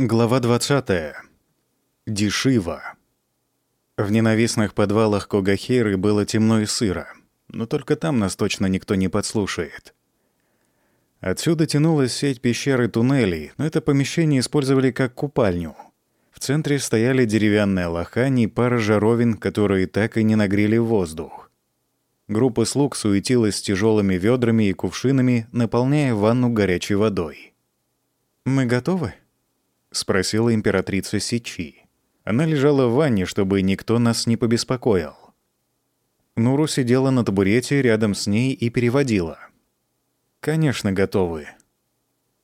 Глава 20. Дешива. В ненавистных подвалах Когахиры было темно и сыро, но только там нас точно никто не подслушает. Отсюда тянулась сеть пещер и туннелей, но это помещение использовали как купальню. В центре стояли деревянная лохань и пара жаровин, которые так и не нагрели воздух. Группа слуг суетилась с тяжелыми ведрами и кувшинами, наполняя ванну горячей водой. «Мы готовы?» — спросила императрица Сичи. Она лежала в ванне, чтобы никто нас не побеспокоил. Нуру сидела на табурете рядом с ней и переводила. «Конечно, готовы».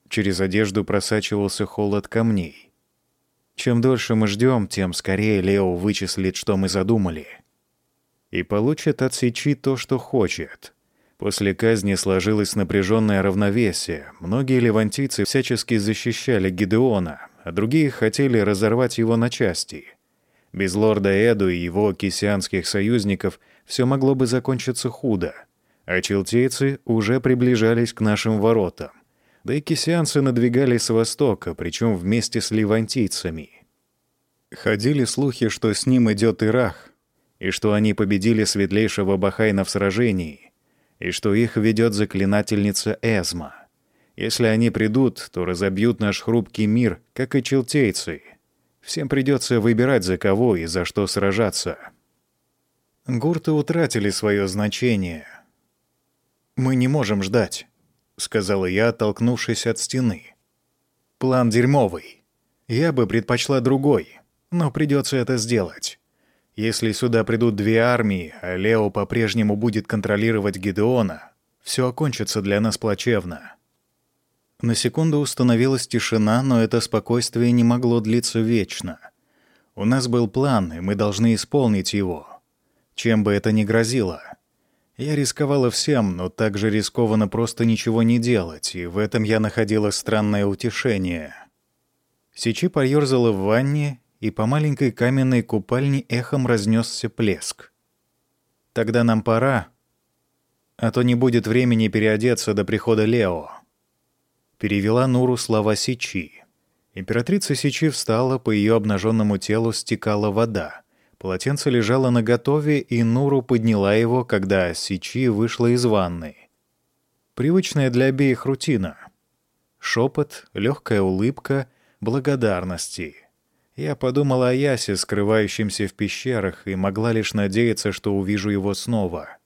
Через одежду просачивался холод камней. Чем дольше мы ждем, тем скорее Лео вычислит, что мы задумали. И получит от Сичи то, что хочет. После казни сложилось напряженное равновесие. Многие левантийцы всячески защищали Гидеона, а другие хотели разорвать его на части. Без лорда Эду и его кисианских союзников все могло бы закончиться худо, а челтейцы уже приближались к нашим воротам. Да и кисианцы надвигались с востока, причем вместе с левантийцами. Ходили слухи, что с ним идет Ирах, и что они победили светлейшего Бахайна в сражении, и что их ведет заклинательница Эзма — если они придут, то разобьют наш хрупкий мир, как и челтейцы. Всем придется выбирать, за кого и за что сражаться. Гурты утратили свое значение. «Мы не можем ждать», — сказала я, оттолкнувшись от стены. «План дерьмовый. Я бы предпочла другой, но придется это сделать. Если сюда придут две армии, а Лео по-прежнему будет контролировать Гидеона, все окончится для нас плачевно». На секунду установилась тишина, но это спокойствие не могло длиться вечно. У нас был план, и мы должны исполнить его. Чем бы это ни грозило. Я рисковала всем, но также рискованно просто ничего не делать, и в этом я находила странное утешение. Сичи поёрзала в ванне, и по маленькой каменной купальне эхом разнесся плеск. «Тогда нам пора, а то не будет времени переодеться до прихода Лео» перевела Нуру слова Сичи. Императрица Сичи встала, по ее обнаженному телу стекала вода. Полотенце лежало на готове, и Нуру подняла его, когда Сичи вышла из ванны. Привычная для обеих рутина. Шепот, легкая улыбка, благодарности. Я подумала о Ясе, скрывающемся в пещерах, и могла лишь надеяться, что увижу его снова.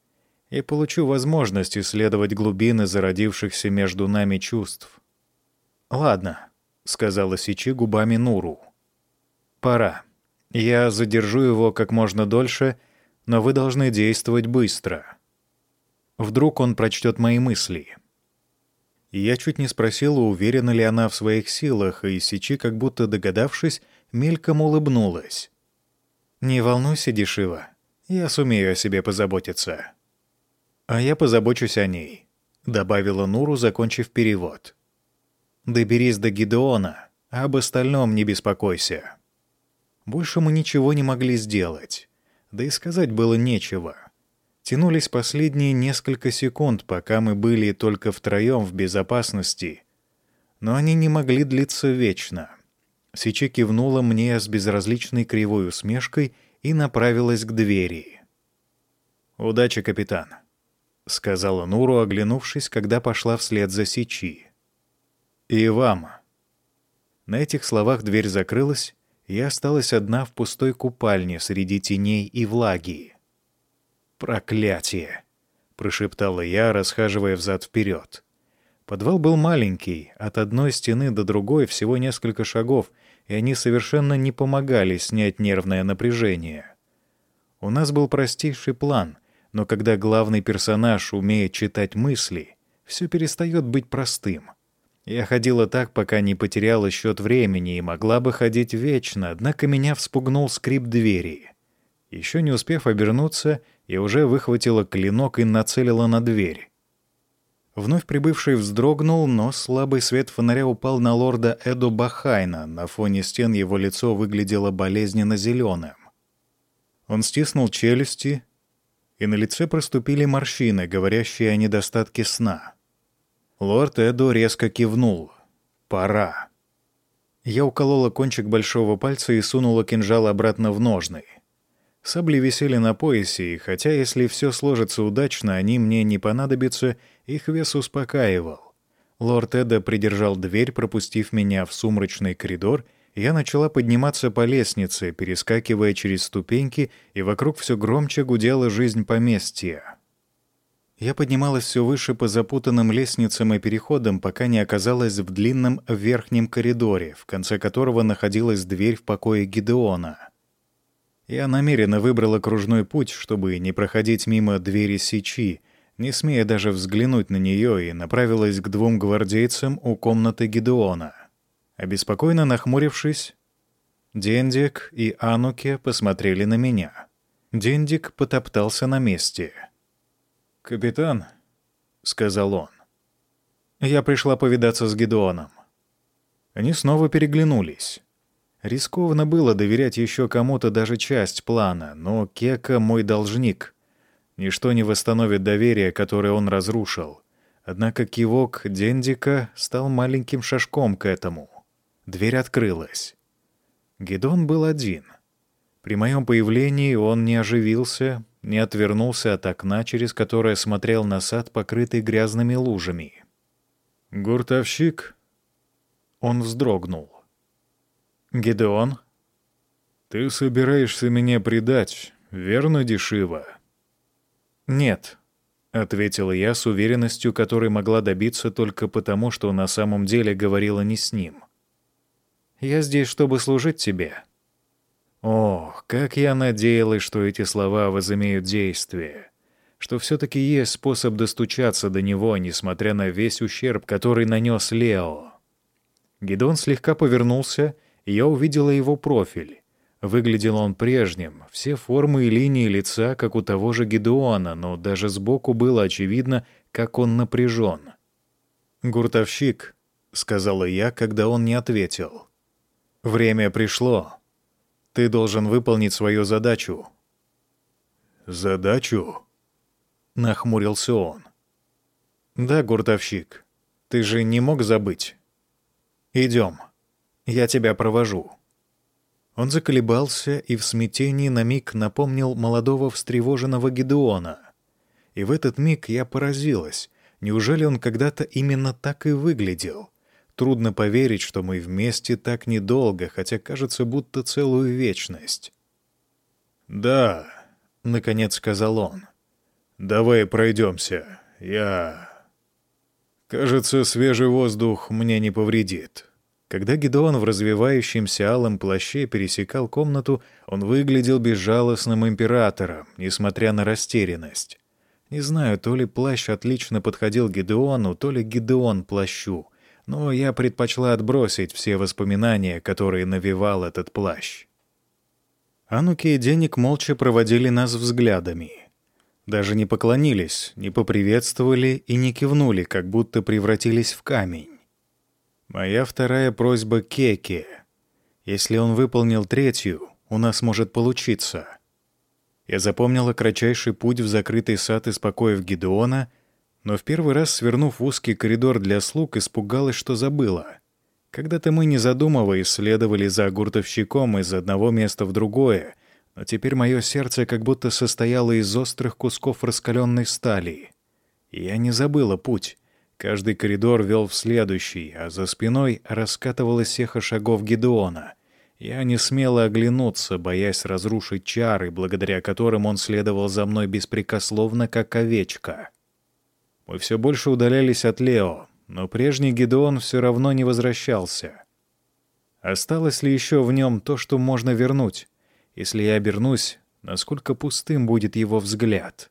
И получу возможность исследовать глубины зародившихся между нами чувств. «Ладно», — сказала Сичи губами Нуру. «Пора. Я задержу его как можно дольше, но вы должны действовать быстро. Вдруг он прочтет мои мысли». Я чуть не спросила, уверена ли она в своих силах, и Сичи, как будто догадавшись, мельком улыбнулась. «Не волнуйся, Дешива. Я сумею о себе позаботиться». «А я позабочусь о ней», — добавила Нуру, закончив перевод. Доберись до Гидеона, а об остальном не беспокойся. Больше мы ничего не могли сделать. Да и сказать было нечего. Тянулись последние несколько секунд, пока мы были только втроем в безопасности. Но они не могли длиться вечно. Сичи кивнула мне с безразличной кривой усмешкой и направилась к двери. «Удачи, капитан», — сказала Нуру, оглянувшись, когда пошла вслед за Сичи. «И вам». На этих словах дверь закрылась, и осталась одна в пустой купальне среди теней и влаги. «Проклятие!» — прошептала я, расхаживая взад-вперед. Подвал был маленький, от одной стены до другой всего несколько шагов, и они совершенно не помогали снять нервное напряжение. У нас был простейший план, но когда главный персонаж умеет читать мысли, все перестает быть простым — я ходила так, пока не потеряла счет времени и могла бы ходить вечно, однако меня вспугнул скрип двери. Еще не успев обернуться, я уже выхватила клинок и нацелила на дверь. Вновь прибывший вздрогнул, но слабый свет фонаря упал на лорда Эду Бахайна. На фоне стен его лицо выглядело болезненно зеленым. Он стиснул челюсти, и на лице проступили морщины, говорящие о недостатке сна. Лорд Эду резко кивнул. «Пора». Я уколола кончик большого пальца и сунула кинжал обратно в ножны. Сабли висели на поясе, и хотя если все сложится удачно, они мне не понадобятся, их вес успокаивал. Лорд Эда придержал дверь, пропустив меня в сумрачный коридор, я начала подниматься по лестнице, перескакивая через ступеньки, и вокруг все громче гудела жизнь поместья. Я поднималась все выше по запутанным лестницам и переходам, пока не оказалась в длинном верхнем коридоре, в конце которого находилась дверь в покое Гидеона. Я намеренно выбрала кружной путь, чтобы не проходить мимо двери Сичи, не смея даже взглянуть на нее, и направилась к двум гвардейцам у комнаты Гидеона. Обеспокоенно нахмурившись, Дендик и Ануке посмотрели на меня. Дендик потоптался на месте. «Капитан», — сказал он, — «я пришла повидаться с Гидеоном». Они снова переглянулись. Рискованно было доверять еще кому-то даже часть плана, но Кека — мой должник. Ничто не восстановит доверие, которое он разрушил. Однако кивок Дендика стал маленьким шажком к этому. Дверь открылась. Гедон был один. При моем появлении он не оживился, не отвернулся от окна, через которое смотрел на сад, покрытый грязными лужами. «Гуртовщик?» Он вздрогнул. «Гидеон?» «Ты собираешься меня предать, верно, Дешива?» «Нет», — ответила я с уверенностью, которой могла добиться только потому, что на самом деле говорила не с ним. «Я здесь, чтобы служить тебе». Ох, как я надеялась, что эти слова возымеют действие, что все-таки есть способ достучаться до него, несмотря на весь ущерб, который нанес Лео. Гидон слегка повернулся и я увидела его профиль. Выглядел он прежним, все формы и линии лица, как у того же Гедеона, но даже сбоку было очевидно, как он напряжен. «Гуртовщик», — сказала я, когда он не ответил. «Время пришло. Ты должен выполнить свою задачу». «Задачу?» — нахмурился он. «Да, гуртовщик, ты же не мог забыть. Идем». Я тебя провожу». Он заколебался и в смятении на миг напомнил молодого встревоженного Гедеона. И в этот миг я поразилась. Неужели он когда-то именно так и выглядел? Трудно поверить, что мы вместе так недолго, хотя кажется, будто целую вечность. «Да», — наконец сказал он. «Давай пройдемся. Я...» «Кажется, свежий воздух мне не повредит». Когда Гедеон в развивающемся алом плаще пересекал комнату, он выглядел безжалостным императором, несмотря на растерянность. Не знаю, то ли плащ отлично подходил Гедеону, то ли Гедеон плащу, но я предпочла отбросить все воспоминания, которые навевал этот плащ. Ануки и Денег молча проводили нас взглядами. Даже не поклонились, не поприветствовали и не кивнули, как будто превратились в камень. Моя вторая просьба Кеке. Если он выполнил третью, у нас может получиться. Я запомнила кратчайший путь в закрытый сад из покоев Гидеона, но в первый раз, свернув в узкий коридор для слуг, испугалась, что забыла. Когда-то мы, не задумываясь, следовали за гуртовщиком из одного места в другое, но теперь мое сердце как будто состояло из острых кусков раскаленной стали. Я не забыла путь. Каждый коридор вел в следующий, а за спиной раскатывалось эхо шагов Гедеона. Я не смела оглянуться, боясь разрушить чары, благодаря которым он следовал за мной беспрекословно, как овечка. Мы все больше удалялись от Лео, но прежний Гедеон все равно не возвращался. Осталось ли еще в нем то, что можно вернуть? Если я обернусь, насколько пустым будет его взгляд?»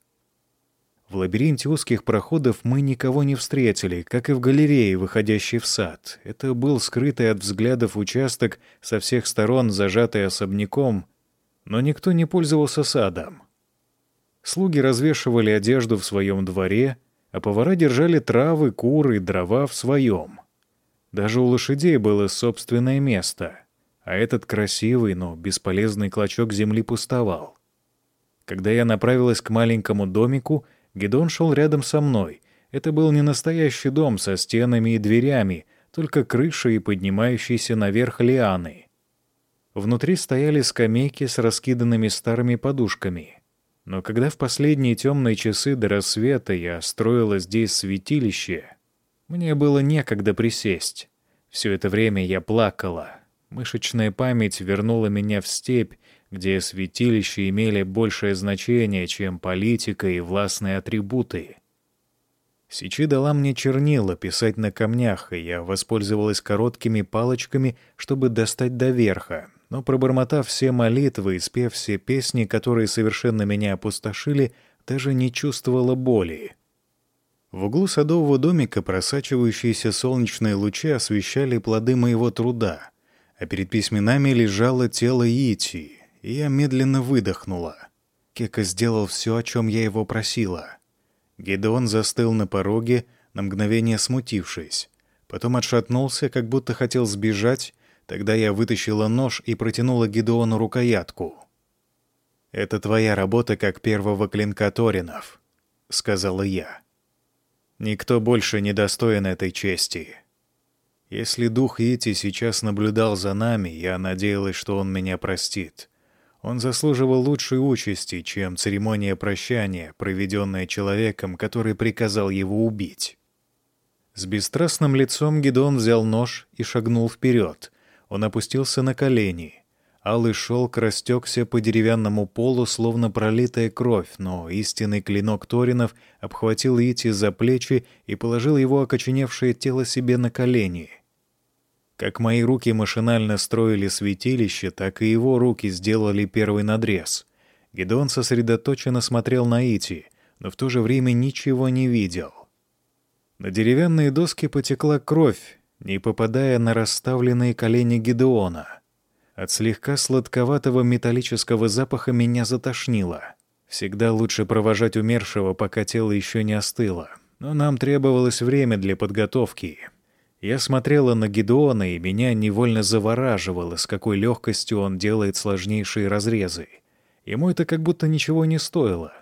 В лабиринте узких проходов мы никого не встретили, как и в галерее, выходящей в сад. Это был скрытый от взглядов участок, со всех сторон зажатый особняком, но никто не пользовался садом. Слуги развешивали одежду в своем дворе, а повара держали травы, куры и дрова в своем. Даже у лошадей было собственное место, а этот красивый, но бесполезный клочок земли пустовал. Когда я направилась к маленькому домику — Гедон шел рядом со мной. Это был не настоящий дом со стенами и дверями, только крыша и поднимающиеся наверх лианы. Внутри стояли скамейки с раскиданными старыми подушками. Но когда в последние темные часы до рассвета я строила здесь святилище, мне было некогда присесть. Все это время я плакала. Мышечная память вернула меня в степь, где святилища имели большее значение, чем политика и властные атрибуты. Сичи дала мне чернила писать на камнях, и я воспользовалась короткими палочками, чтобы достать до верха, но, пробормотав все молитвы и спев все песни, которые совершенно меня опустошили, даже не чувствовала боли. В углу садового домика просачивающиеся солнечные лучи освещали плоды моего труда, а перед письменами лежало тело Ити, и я медленно выдохнула. Кека сделал все, о чем я его просила. Гедеон застыл на пороге, на мгновение смутившись. Потом отшатнулся, как будто хотел сбежать. Тогда я вытащила нож и протянула Гедеону рукоятку. «Это твоя работа как первого клинка Торинов», — сказала я. «Никто больше не достоин этой чести». Если дух Ити сейчас наблюдал за нами, я надеялась, что он меня простит. Он заслуживал лучшей участи, чем церемония прощания, проведенная человеком, который приказал его убить. С бесстрастным лицом Гедон взял нож и шагнул вперед. Он опустился на колени. Алый шелк растекся по деревянному полу, словно пролитая кровь, но истинный клинок Торинов обхватил Ити за плечи и положил его окоченевшее тело себе на колени. Как мои руки машинально строили святилище, так и его руки сделали первый надрез. Гедеон сосредоточенно смотрел на Ити, но в то же время ничего не видел. На деревянные доски потекла кровь, не попадая на расставленные колени Гедеона — от слегка сладковатого металлического запаха меня затошнило. Всегда лучше провожать умершего, пока тело еще не остыло. Но нам требовалось время для подготовки. Я смотрела на Гедеона, и меня невольно завораживало, с какой легкостью он делает сложнейшие разрезы. Ему это как будто ничего не стоило.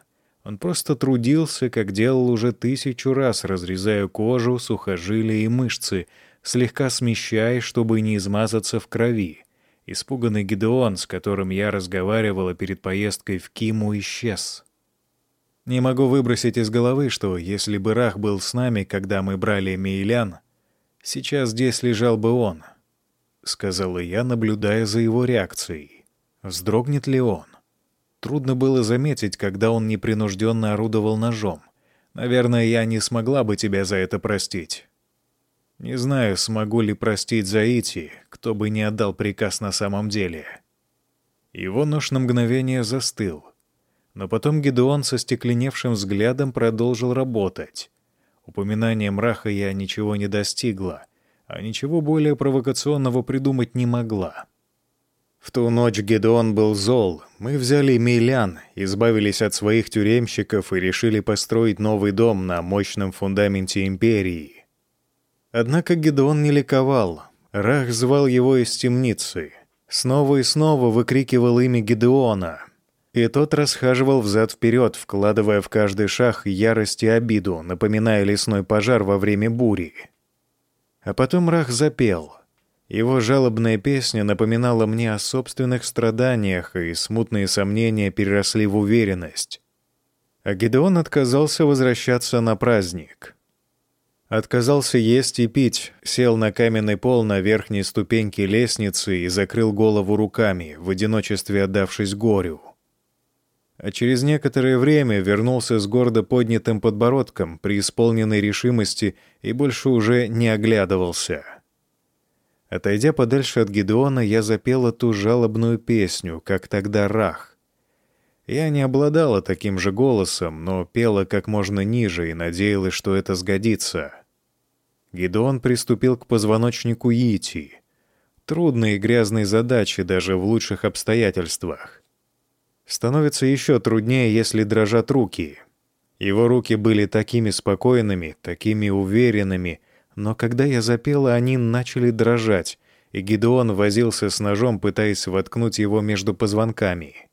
Он просто трудился, как делал уже тысячу раз, разрезая кожу, сухожилия и мышцы, слегка смещая, чтобы не измазаться в крови. Испуганный Гедеон, с которым я разговаривала перед поездкой в Киму, исчез. Не могу выбросить из головы, что если бы Рах был с нами, когда мы брали Мейлян, сейчас здесь лежал бы он, — сказала я, наблюдая за его реакцией. Вздрогнет ли он? Трудно было заметить, когда он непринужденно орудовал ножом. Наверное, я не смогла бы тебя за это простить. Не знаю, смогу ли простить Заити, кто бы не отдал приказ на самом деле. Его нож на мгновение застыл. Но потом Гедеон со стекленевшим взглядом продолжил работать. Упоминанием Раха я ничего не достигла, а ничего более провокационного придумать не могла. В ту ночь Гедеон был зол. Мы взяли Мейлян, избавились от своих тюремщиков и решили построить новый дом на мощном фундаменте Империи. Однако Гедеон не ликовал. Рах звал его из темницы. Снова и снова выкрикивал имя Гедеона. И тот расхаживал взад-вперед, вкладывая в каждый шаг ярость и обиду, напоминая лесной пожар во время бури. А потом Рах запел. Его жалобная песня напоминала мне о собственных страданиях, и смутные сомнения переросли в уверенность. А Гедеон отказался возвращаться на праздник. Отказался есть и пить, сел на каменный пол на верхней ступеньке лестницы и закрыл голову руками, в одиночестве отдавшись горю. А через некоторое время вернулся с гордо поднятым подбородком, при исполненной решимости, и больше уже не оглядывался. Отойдя подальше от Гедеона, я запела ту жалобную песню, как тогда Рах. Я не обладала таким же голосом, но пела как можно ниже и надеялась, что это сгодится. Гидеон приступил к позвоночнику Йити. Трудные и грязные задачи даже в лучших обстоятельствах. Становится еще труднее, если дрожат руки. Его руки были такими спокойными, такими уверенными, но когда я запела, они начали дрожать, и Гидеон возился с ножом, пытаясь воткнуть его между позвонками.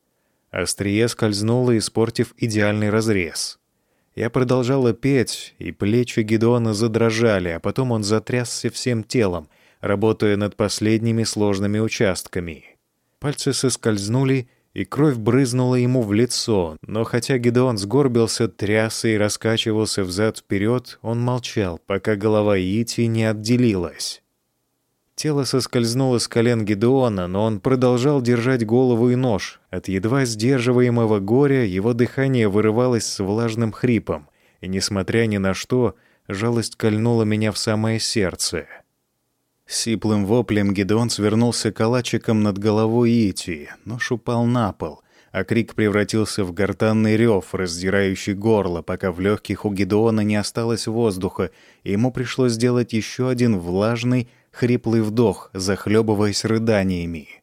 Острие скользнуло, испортив идеальный разрез. Я продолжала петь, и плечи Гедеона задрожали, а потом он затрясся всем телом, работая над последними сложными участками. Пальцы соскользнули, и кровь брызнула ему в лицо, но хотя Гедеон сгорбился, трясся и раскачивался взад-вперед, он молчал, пока голова Ити не отделилась. Тело соскользнуло с колен Гедеона, но он продолжал держать голову и нож. От едва сдерживаемого горя его дыхание вырывалось с влажным хрипом, и, несмотря ни на что, жалость кольнула меня в самое сердце. Сиплым воплем Гедеон свернулся калачиком над головой Ити, нож упал на пол, а крик превратился в гортанный рев, раздирающий горло, пока в легких у Гедеона не осталось воздуха, и ему пришлось сделать еще один влажный, хриплый вдох, захлебываясь рыданиями.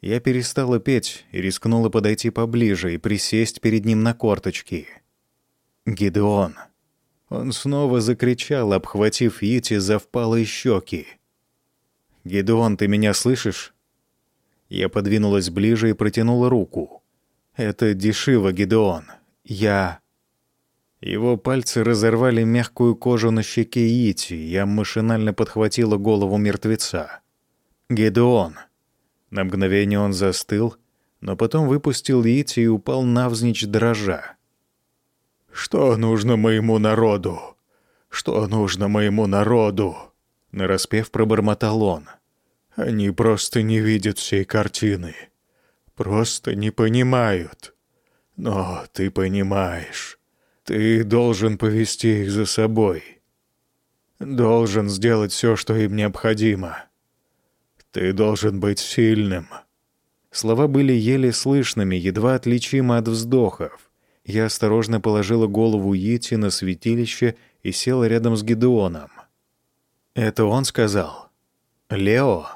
Я перестала петь и рискнула подойти поближе и присесть перед ним на корточки. «Гидеон!» Он снова закричал, обхватив Ити за впалые щеки. «Гидеон, ты меня слышишь?» Я подвинулась ближе и протянула руку. «Это Дешива, Гидеон. Я...» Его пальцы разорвали мягкую кожу на щеке Ити. Я машинально подхватила голову мертвеца. «Гедеон!» На мгновение он застыл, но потом выпустил Ити и упал навзничь дрожа. «Что нужно моему народу? Что нужно моему народу?» Нараспев пробормотал он. «Они просто не видят всей картины. Просто не понимают. Но ты понимаешь». Ты должен повести их за собой. Должен сделать все, что им необходимо. Ты должен быть сильным». Слова были еле слышными, едва отличимы от вздохов. Я осторожно положила голову Йити на святилище и села рядом с Гедеоном. «Это он сказал?» «Лео?»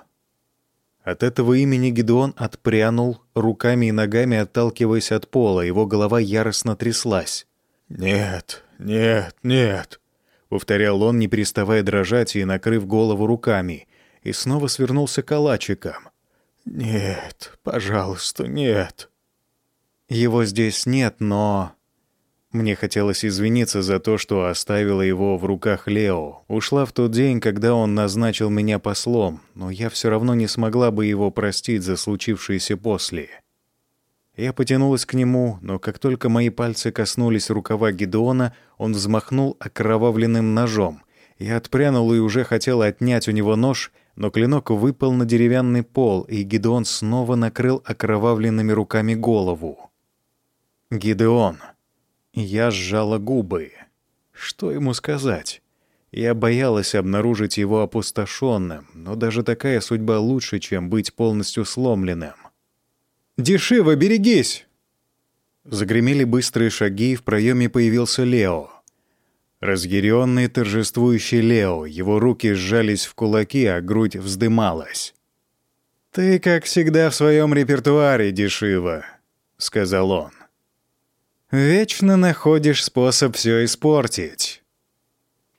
От этого имени Гедеон отпрянул, руками и ногами отталкиваясь от пола, его голова яростно тряслась. «Нет, нет, нет», — повторял он, не переставая дрожать и накрыв голову руками, и снова свернулся калачиком. «Нет, пожалуйста, нет». «Его здесь нет, но...» Мне хотелось извиниться за то, что оставила его в руках Лео. Ушла в тот день, когда он назначил меня послом, но я все равно не смогла бы его простить за случившееся после. Я потянулась к нему, но как только мои пальцы коснулись рукава Гедеона, он взмахнул окровавленным ножом. Я отпрянул и уже хотела отнять у него нож, но клинок выпал на деревянный пол, и Гедеон снова накрыл окровавленными руками голову. «Гидеон!» Я сжала губы. Что ему сказать? Я боялась обнаружить его опустошенным, но даже такая судьба лучше, чем быть полностью сломленным. Дешево, берегись!» Загремели быстрые шаги, и в проеме появился Лео. Разъяренный, торжествующий Лео, его руки сжались в кулаки, а грудь вздымалась. «Ты, как всегда, в своем репертуаре, Дешива», — сказал он. «Вечно находишь способ все испортить».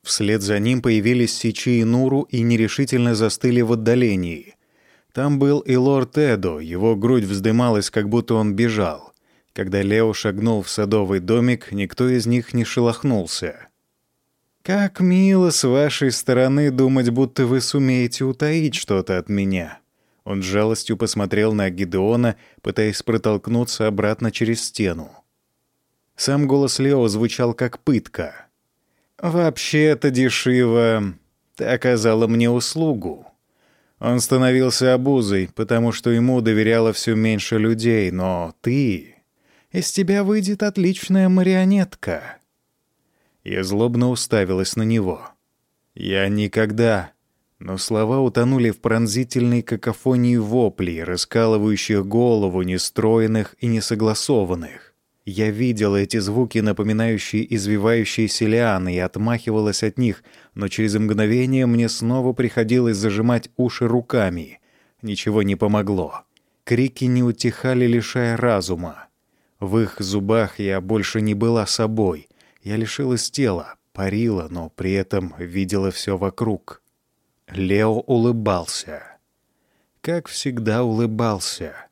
Вслед за ним появились Сичи и Нуру и нерешительно застыли в отдалении. Там был и лорд Эдо, его грудь вздымалась, как будто он бежал. Когда Лео шагнул в садовый домик, никто из них не шелохнулся. «Как мило с вашей стороны думать, будто вы сумеете утаить что-то от меня». Он с жалостью посмотрел на Гидеона, пытаясь протолкнуться обратно через стену. Сам голос Лео звучал как пытка. «Вообще-то, дешево, ты оказала мне услугу. Он становился обузой, потому что ему доверяло все меньше людей, но ты... Из тебя выйдет отличная марионетка. Я злобно уставилась на него. Я никогда... Но слова утонули в пронзительной какофонии воплей, раскалывающих голову, нестроенных и несогласованных. Я видела эти звуки, напоминающие извивающиеся лианы, и отмахивалась от них, но через мгновение мне снова приходилось зажимать уши руками. Ничего не помогло. Крики не утихали, лишая разума. В их зубах я больше не была собой. Я лишилась тела, парила, но при этом видела все вокруг. Лео улыбался. Как всегда улыбался.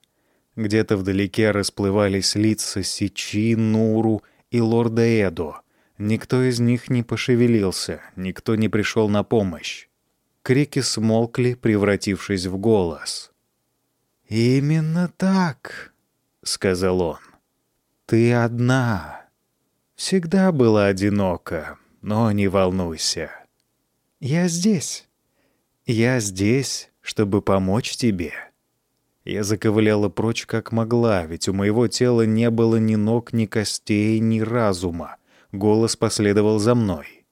Где-то вдалеке расплывались лица Сичи, Нуру и лорда Эдо. Никто из них не пошевелился, никто не пришел на помощь. Крики смолкли, превратившись в голос. «Именно так», — сказал он. «Ты одна. Всегда была одинока, но не волнуйся. Я здесь. Я здесь, чтобы помочь тебе». Я заковыляла прочь как могла, ведь у моего тела не было ни ног, ни костей, ни разума. Голос последовал за мной.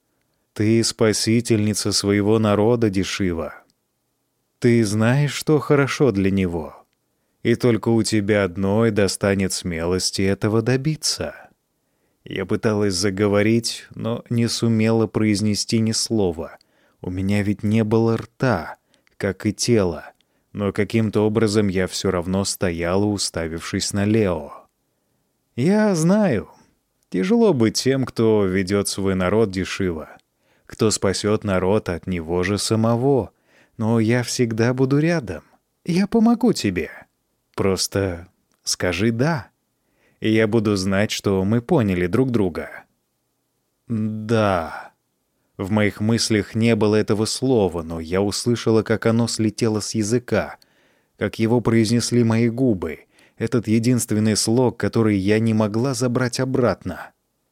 «Ты спасительница своего народа, Дешива. Ты знаешь, что хорошо для него, и только у тебя одной достанет смелости этого добиться». Я пыталась заговорить, но не сумела произнести ни слова. У меня ведь не было рта, как и тела но каким-то образом я все равно стояла, уставившись на Лео. «Я знаю. Тяжело быть тем, кто ведет свой народ дешево, кто спасет народ от него же самого, но я всегда буду рядом. Я помогу тебе. Просто скажи «да», и я буду знать, что мы поняли друг друга». «Да». В моих мыслях не было этого слова, но я услышала, как оно слетело с языка, как его произнесли мои губы. Этот единственный слог, который я не могла забрать обратно.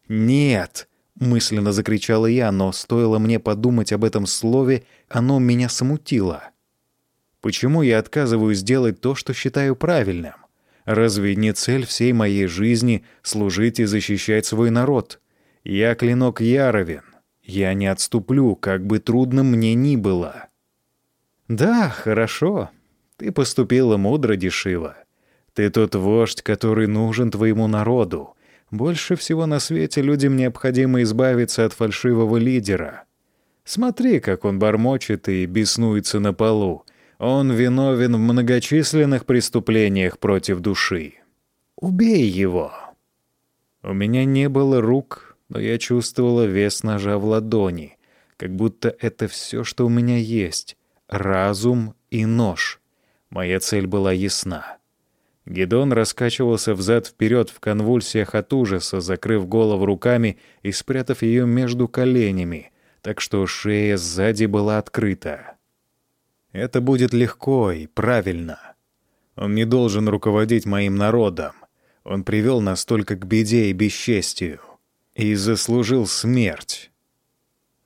«Нет!» — мысленно закричала я, но стоило мне подумать об этом слове, оно меня смутило. Почему я отказываюсь делать то, что считаю правильным? Разве не цель всей моей жизни — служить и защищать свой народ? Я клинок Яровин. Я не отступлю, как бы трудно мне ни было. Да, хорошо. Ты поступила мудро, Дешива. Ты тот вождь, который нужен твоему народу. Больше всего на свете людям необходимо избавиться от фальшивого лидера. Смотри, как он бормочет и беснуется на полу. Он виновен в многочисленных преступлениях против души. Убей его. У меня не было рук, но я чувствовала вес ножа в ладони, как будто это все, что у меня есть — разум и нож. Моя цель была ясна. Гедон раскачивался взад-вперед в конвульсиях от ужаса, закрыв голову руками и спрятав ее между коленями, так что шея сзади была открыта. Это будет легко и правильно. Он не должен руководить моим народом. Он привел нас только к беде и бесчестию и заслужил смерть.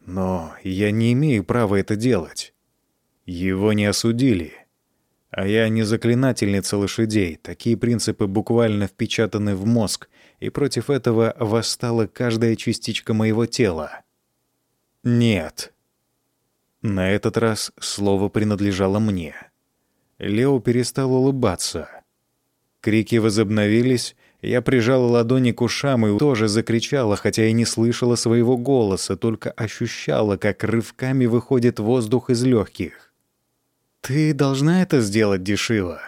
Но я не имею права это делать. Его не осудили. А я не заклинательница лошадей. Такие принципы буквально впечатаны в мозг, и против этого восстала каждая частичка моего тела. Нет. На этот раз слово принадлежало мне. Лео перестал улыбаться. Крики возобновились, я прижала ладони к ушам и тоже закричала, хотя и не слышала своего голоса, только ощущала, как рывками выходит воздух из легких. «Ты должна это сделать, Дешива.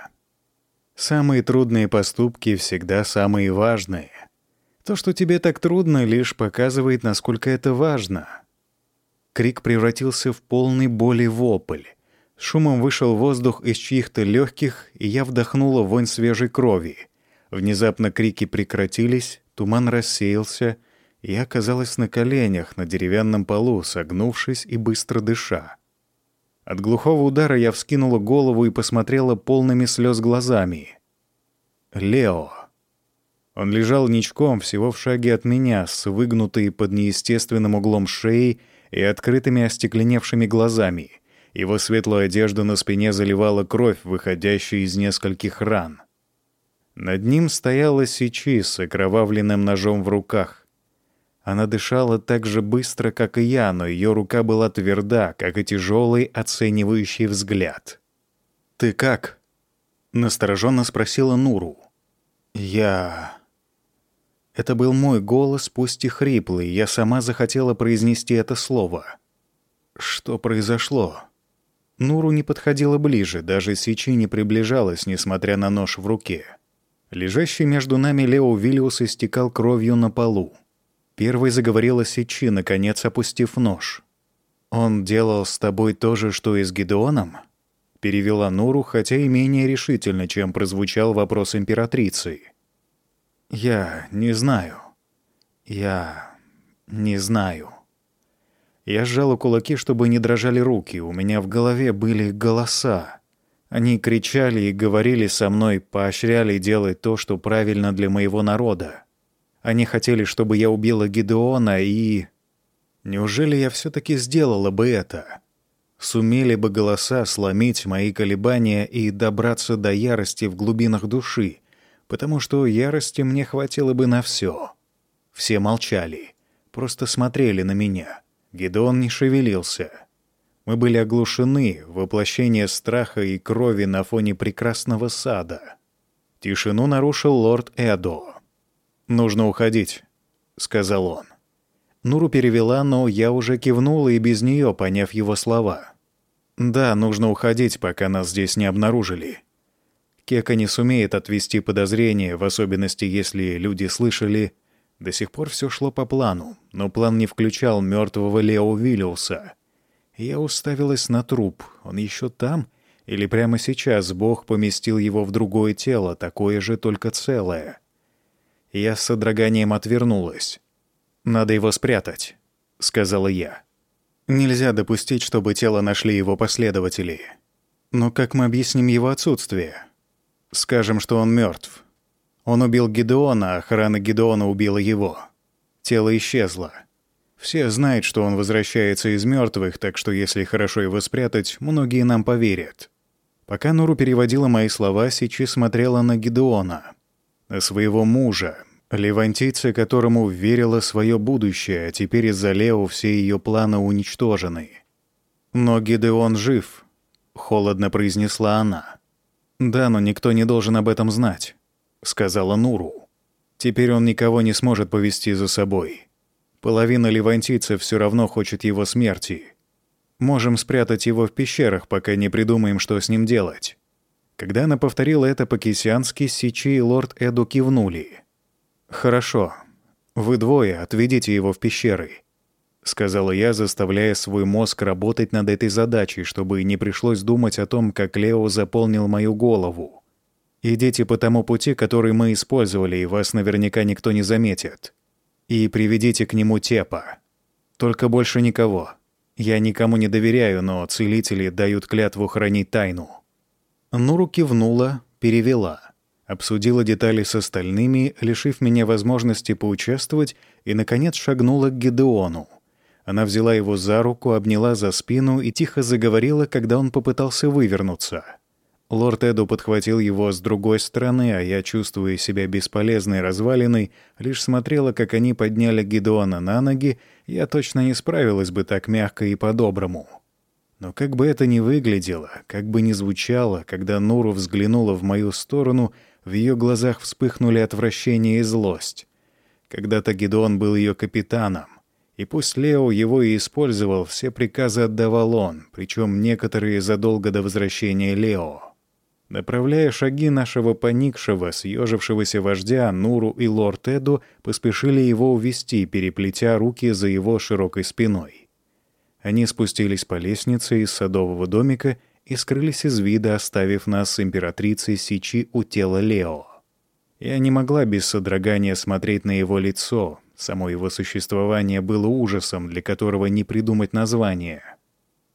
Самые трудные поступки всегда самые важные. То, что тебе так трудно, лишь показывает, насколько это важно». Крик превратился в полный боли вопль. Шумом вышел воздух из чьих-то легких, и я вдохнула вонь свежей крови. Внезапно крики прекратились, туман рассеялся, и я оказалась на коленях на деревянном полу, согнувшись и быстро дыша. От глухого удара я вскинула голову и посмотрела полными слез глазами. Лео. Он лежал ничком всего в шаге от меня, с выгнутой под неестественным углом шеей и открытыми остекленевшими глазами. Его светлую одежду на спине заливала кровь, выходящая из нескольких ран. Над ним стояла Сичи с окровавленным ножом в руках. Она дышала так же быстро, как и я, но ее рука была тверда, как и тяжелый оценивающий взгляд. «Ты как?» — настороженно спросила Нуру. «Я...» Это был мой голос, пусть и хриплый, я сама захотела произнести это слово. «Что произошло?» Нуру не подходила ближе, даже Сичи не приближалась, несмотря на нож в руке. Лежащий между нами Лео Виллиус истекал кровью на полу. Первой заговорила Сичи, наконец опустив нож. «Он делал с тобой то же, что и с Гидеоном?» Перевела Нуру, хотя и менее решительно, чем прозвучал вопрос императрицы. «Я не знаю. Я Не знаю. Я сжал кулаки, чтобы не дрожали руки. У меня в голове были голоса. Они кричали и говорили со мной, поощряли делать то, что правильно для моего народа. Они хотели, чтобы я убила Гидеона и... Неужели я все-таки сделала бы это? Сумели бы голоса сломить мои колебания и добраться до ярости в глубинах души, потому что ярости мне хватило бы на все. Все молчали, просто смотрели на меня. Гедеон не шевелился. Мы были оглушены, воплощение страха и крови на фоне прекрасного сада. Тишину нарушил лорд Эдо. «Нужно уходить», — сказал он. Нуру перевела, но я уже кивнула и без нее, поняв его слова. «Да, нужно уходить, пока нас здесь не обнаружили». Кека не сумеет отвести подозрения, в особенности, если люди слышали... До сих пор все шло по плану, но план не включал мертвого Лео Виллиуса. Я уставилась на труп. Он еще там? Или прямо сейчас Бог поместил его в другое тело, такое же, только целое? Я с содроганием отвернулась. «Надо его спрятать», — сказала я. «Нельзя допустить, чтобы тело нашли его последователи. Но как мы объясним его отсутствие? Скажем, что он мертв. Он убил Гидеона, а охрана Гидеона убила его. Тело исчезло. Все знают, что он возвращается из мертвых, так что если хорошо его спрятать, многие нам поверят». Пока Нуру переводила мои слова, Сичи смотрела на Гидеона, на своего мужа, Левантийца, которому верила свое будущее, а теперь из-за Лео все ее планы уничтожены. «Но Гидеон жив», — холодно произнесла она. «Да, но никто не должен об этом знать», — сказала Нуру. «Теперь он никого не сможет повести за собой. Половина левантийцев все равно хочет его смерти. Можем спрятать его в пещерах, пока не придумаем, что с ним делать». Когда она повторила это по-кисянски, Сичи и лорд Эду кивнули. «Хорошо. Вы двое отведите его в пещеры», — сказала я, заставляя свой мозг работать над этой задачей, чтобы не пришлось думать о том, как Лео заполнил мою голову. «Идите по тому пути, который мы использовали, и вас наверняка никто не заметит. И приведите к нему Тепа. Только больше никого. Я никому не доверяю, но целители дают клятву хранить тайну». Нуру кивнула, перевела — обсудила детали с остальными, лишив меня возможности поучаствовать, и, наконец, шагнула к Гедеону. Она взяла его за руку, обняла за спину и тихо заговорила, когда он попытался вывернуться. Лорд Эду подхватил его с другой стороны, а я, чувствуя себя бесполезной развалиной, лишь смотрела, как они подняли Гедеона на ноги, я точно не справилась бы так мягко и по-доброму. Но как бы это ни выглядело, как бы ни звучало, когда Нуру взглянула в мою сторону — в ее глазах вспыхнули отвращение и злость. Когда-то Гедеон был ее капитаном, и пусть Лео его и использовал, все приказы отдавал он, причем некоторые задолго до возвращения Лео. Направляя шаги нашего поникшего, съежившегося вождя, Нуру и лорд Эду поспешили его увести, переплетя руки за его широкой спиной. Они спустились по лестнице из садового домика и скрылись из вида, оставив нас с императрицей Сичи у тела Лео. Я не могла без содрогания смотреть на его лицо. Само его существование было ужасом, для которого не придумать название.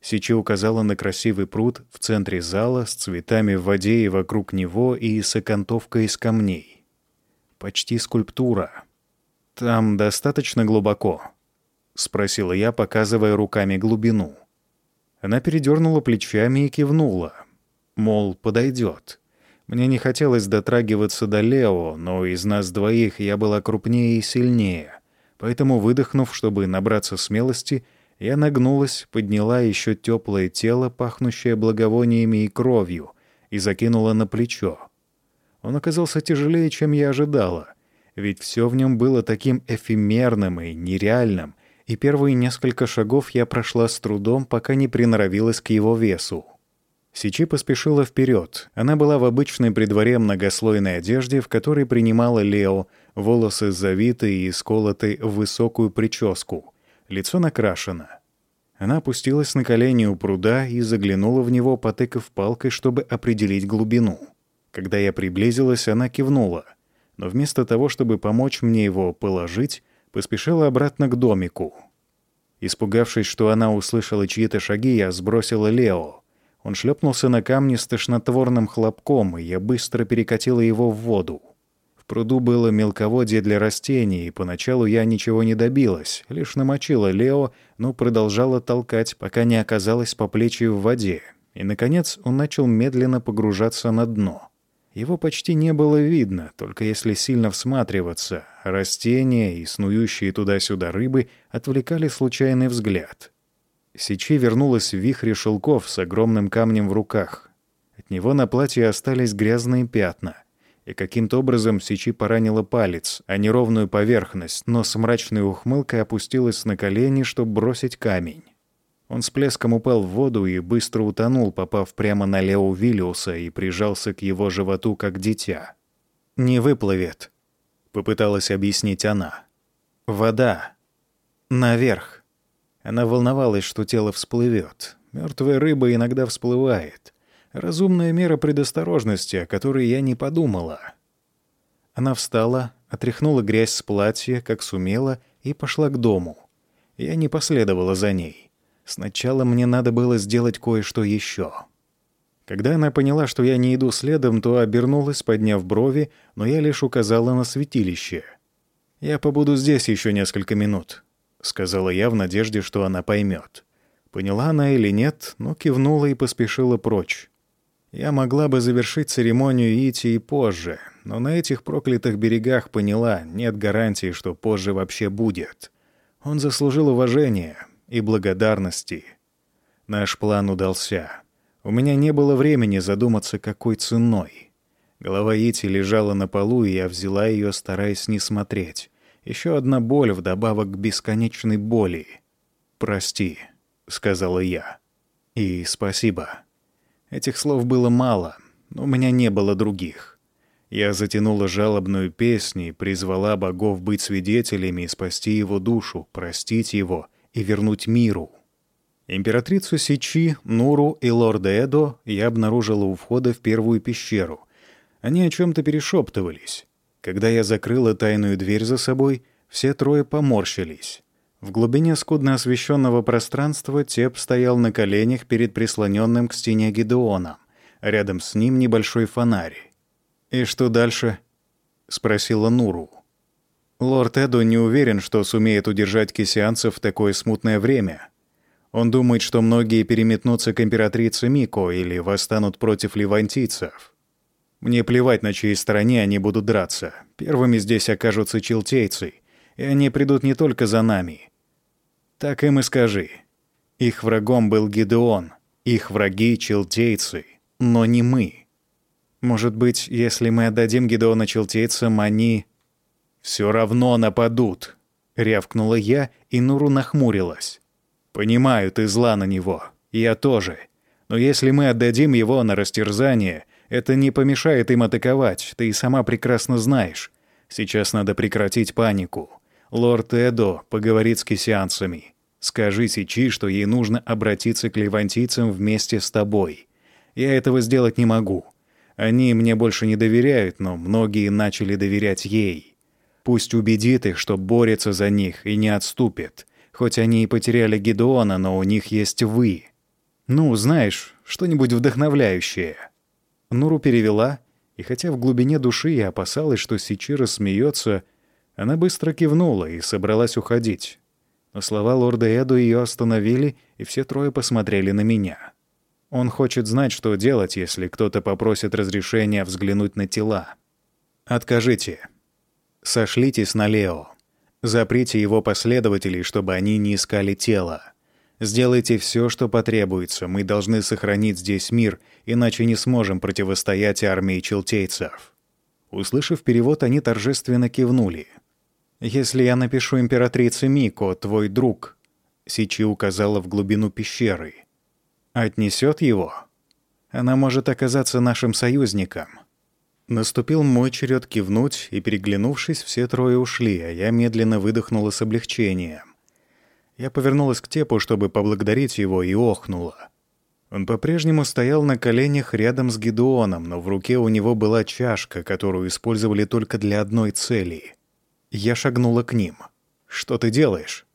Сичи указала на красивый пруд в центре зала с цветами в воде и вокруг него и с окантовкой из камней. Почти скульптура. «Там достаточно глубоко?» — спросила я, показывая руками глубину. Она передернула плечами и кивнула. Мол, подойдет. Мне не хотелось дотрагиваться до Лео, но из нас двоих я была крупнее и сильнее. Поэтому, выдохнув, чтобы набраться смелости, я нагнулась, подняла еще теплое тело, пахнущее благовониями и кровью, и закинула на плечо. Он оказался тяжелее, чем я ожидала, ведь все в нем было таким эфемерным и нереальным — и первые несколько шагов я прошла с трудом, пока не приноровилась к его весу. Сичи поспешила вперед. Она была в обычной при дворе многослойной одежде, в которой принимала Лео, волосы завиты и сколоты в высокую прическу, лицо накрашено. Она опустилась на колени у пруда и заглянула в него, потыкав палкой, чтобы определить глубину. Когда я приблизилась, она кивнула, но вместо того, чтобы помочь мне его положить, поспешила обратно к домику. Испугавшись, что она услышала чьи-то шаги, я сбросила Лео. Он шлепнулся на камни с тошнотворным хлопком, и я быстро перекатила его в воду. Пруду было мелководье для растений, и поначалу я ничего не добилась, лишь намочила Лео, но продолжала толкать, пока не оказалась по плечи в воде. И, наконец, он начал медленно погружаться на дно. Его почти не было видно, только если сильно всматриваться. Растения и снующие туда-сюда рыбы отвлекали случайный взгляд. Сичи вернулась в вихре шелков с огромным камнем в руках. От него на платье остались грязные пятна. И каким-то образом Сичи поранила палец, а не ровную поверхность, но с мрачной ухмылкой опустилась на колени, чтобы бросить камень. Он с плеском упал в воду и быстро утонул, попав прямо на Лео Виллиуса и прижался к его животу, как дитя. «Не выплывет», — попыталась объяснить она. «Вода. Наверх». Она волновалась, что тело всплывет. Мертвая рыба иногда всплывает. Разумная мера предосторожности, о которой я не подумала. Она встала, отряхнула грязь с платья, как сумела, и пошла к дому. Я не последовала за ней. Сначала мне надо было сделать кое-что еще. Когда она поняла, что я не иду следом, то обернулась, подняв брови, но я лишь указала на святилище. «Я побуду здесь еще несколько минут», — сказала я в надежде, что она поймет. Поняла она или нет, но кивнула и поспешила прочь. Я могла бы завершить церемонию Ити и позже, но на этих проклятых берегах поняла, нет гарантии, что позже вообще будет. Он заслужил уважения, и благодарности. Наш план удался. У меня не было времени задуматься, какой ценой. Голова Ити лежала на полу, и я взяла ее, стараясь не смотреть. Еще одна боль вдобавок к бесконечной боли. «Прости», — сказала я. «И спасибо». Этих слов было мало, но у меня не было других. Я затянула жалобную песню и призвала богов быть свидетелями и спасти его душу, простить его и вернуть миру. Императрицу Сичи, Нуру и лорда Эдо я обнаружила у входа в первую пещеру. Они о чем-то перешептывались. Когда я закрыла тайную дверь за собой, все трое поморщились. В глубине скудно освещенного пространства Теп стоял на коленях перед прислоненным к стене Гедеоном. Рядом с ним небольшой фонарь. «И что дальше?» — спросила Нуру. Лорд Эду не уверен, что сумеет удержать кисианцев в такое смутное время. Он думает, что многие переметнутся к императрице Мико или восстанут против левантийцев. Мне плевать, на чьей стороне они будут драться. Первыми здесь окажутся челтейцы, и они придут не только за нами. Так им и скажи. Их врагом был Гидеон, их враги — челтейцы, но не мы. Может быть, если мы отдадим Гидеона челтейцам, они «Все равно нападут», — рявкнула я, и Нуру нахмурилась. «Понимаю, ты зла на него. Я тоже. Но если мы отдадим его на растерзание, это не помешает им атаковать, ты и сама прекрасно знаешь. Сейчас надо прекратить панику. Лорд Эдо поговорит с кисианцами. Скажи Сичи, что ей нужно обратиться к левантийцам вместе с тобой. Я этого сделать не могу. Они мне больше не доверяют, но многие начали доверять ей». Пусть убедит их, что борется за них и не отступит. Хоть они и потеряли Гедеона, но у них есть вы. Ну, знаешь, что-нибудь вдохновляющее». Нуру перевела, и хотя в глубине души я опасалась, что Сичира смеется, она быстро кивнула и собралась уходить. Но слова лорда Эду ее остановили, и все трое посмотрели на меня. Он хочет знать, что делать, если кто-то попросит разрешения взглянуть на тела. «Откажите», Сошлитесь на Лео. Заприте его последователей, чтобы они не искали тело. Сделайте все, что потребуется. Мы должны сохранить здесь мир, иначе не сможем противостоять армии челтейцев». Услышав перевод, они торжественно кивнули. «Если я напишу императрице Мико, твой друг», — Сичи указала в глубину пещеры, — «отнесет его? Она может оказаться нашим союзником». Наступил мой черед кивнуть, и, переглянувшись, все трое ушли, а я медленно выдохнула с облегчением. Я повернулась к Тепу, чтобы поблагодарить его, и охнула. Он по-прежнему стоял на коленях рядом с Гедеоном, но в руке у него была чашка, которую использовали только для одной цели. Я шагнула к ним. Что ты делаешь?»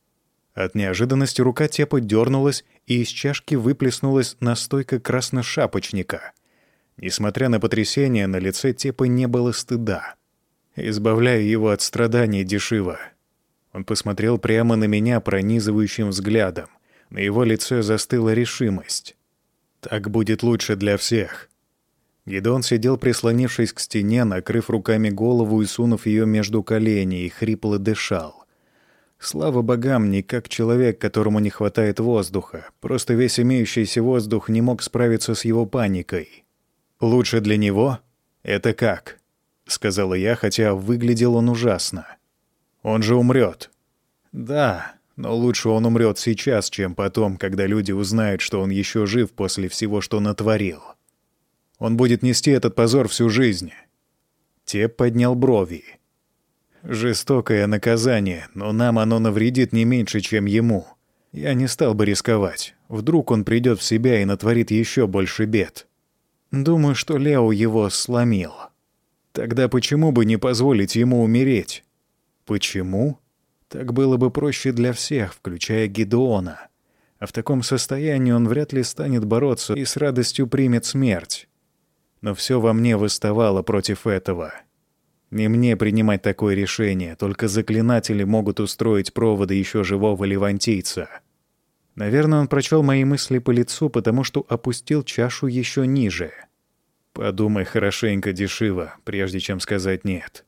От неожиданности рука Тепа дернулась, и из чашки выплеснулась настойка красношапочника. Несмотря на потрясение, на лице Тепа не было стыда. Избавляю его от страданий Дешива. Он посмотрел прямо на меня пронизывающим взглядом. На его лице застыла решимость. «Так будет лучше для всех». Гидон сидел, прислонившись к стене, накрыв руками голову и сунув ее между коленей, и хрипло дышал. Слава богам, не как человек, которому не хватает воздуха. Просто весь имеющийся воздух не мог справиться с его паникой. «Лучше для него? Это как?» — сказала я, хотя выглядел он ужасно. «Он же умрет». «Да, но лучше он умрет сейчас, чем потом, когда люди узнают, что он еще жив после всего, что натворил. Он будет нести этот позор всю жизнь». Теп поднял брови. Жестокое наказание, но нам оно навредит не меньше, чем ему. Я не стал бы рисковать. Вдруг он придет в себя и натворит еще больше бед. Думаю, что Лео его сломил. Тогда почему бы не позволить ему умереть? Почему? Так было бы проще для всех, включая Гидеона. А в таком состоянии он вряд ли станет бороться и с радостью примет смерть. Но все во мне выставало против этого. Не мне принимать такое решение, только заклинатели могут устроить проводы еще живого левантийца. Наверное, он прочел мои мысли по лицу, потому что опустил чашу еще ниже. Подумай хорошенько, дешево, прежде чем сказать «нет».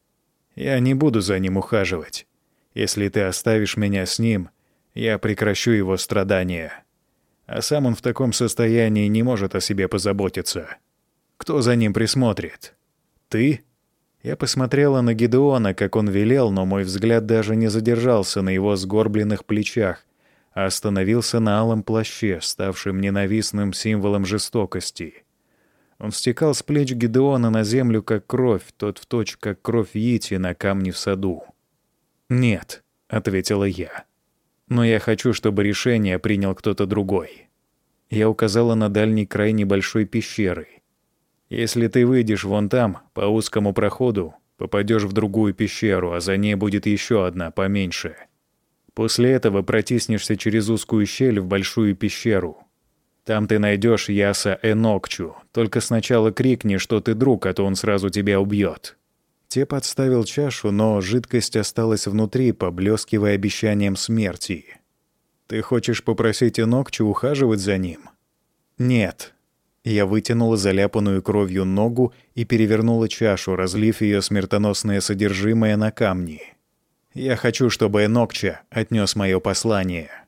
Я не буду за ним ухаживать. Если ты оставишь меня с ним, я прекращу его страдания. А сам он в таком состоянии не может о себе позаботиться. Кто за ним присмотрит? Ты? Я посмотрела на Гедеона, как он велел, но мой взгляд даже не задержался на его сгорбленных плечах, а остановился на алом плаще, ставшем ненавистным символом жестокости. Он стекал с плеч Гедеона на землю, как кровь, тот в точь, как кровь Йити на камне в саду. «Нет», — ответила я. «Но я хочу, чтобы решение принял кто-то другой». Я указала на дальний край небольшой пещеры — если ты выйдешь вон там, по узкому проходу, попадешь в другую пещеру, а за ней будет еще одна, поменьше. После этого протиснешься через узкую щель в большую пещеру. Там ты найдешь Яса Энокчу, только сначала крикни, что ты друг, а то он сразу тебя убьет. Те подставил чашу, но жидкость осталась внутри, поблескивая обещанием смерти. «Ты хочешь попросить Энокчу ухаживать за ним?» «Нет», я вытянула заляпанную кровью ногу и перевернула чашу, разлив ее смертоносное содержимое на камни. «Я хочу, чтобы Энокча отнес мое послание».